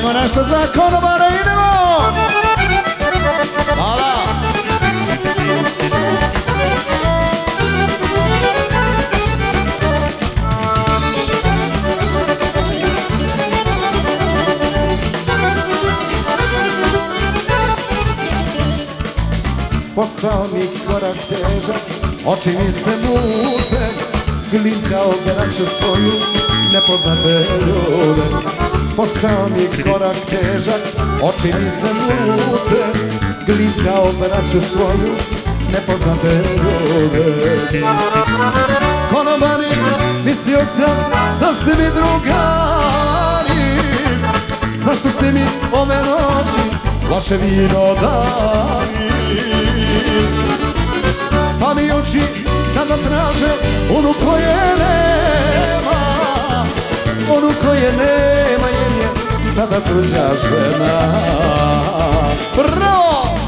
Ajmo nešto za konobara, idemo! Hvala! Postao mi korak težak, oči mi se mute Glim kao svoju, nepoznate ljude Postao mi korak težak, oči mi se mute. Glim kao braću svoju, nepoznate ljude Konobari, mislio sam da ste mi drugari. Zašto ste mi ove noći vaše vino dali? Pa mi oči sada traže onu koje nema Onu koje nema sada tuđa žena Bravo!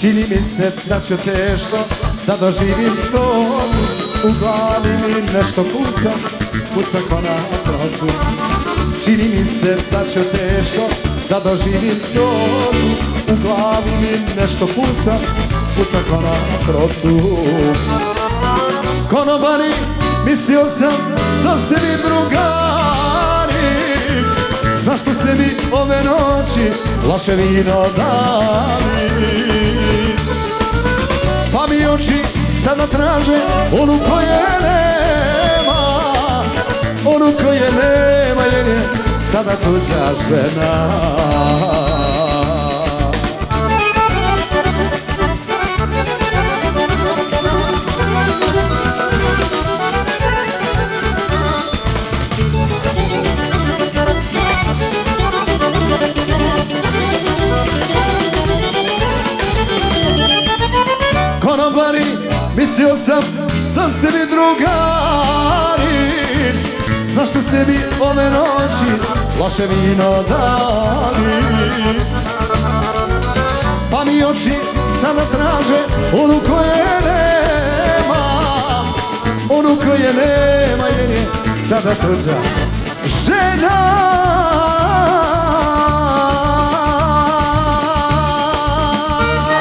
Čini mi se da će teško da doživim sto U glavi mi nešto kuca, kuca ko na trotu Čini mi se da će teško da doživim sto U glavi mi nešto kuca, kuca ko na trotu Konobari, mislio sam da ste mi drugari. Zašto ste mi ove noći loše vino dali? Pa mi oči sada traže onu koje nema Onu koje nema jer je sada tuđa žena. Konobari Mislio sam da ste mi drugari. Zašto ste mi ove noći loše vino dali? Pa mi oči sada traže onu koje nema. Onu koje nema jer je sada tuđa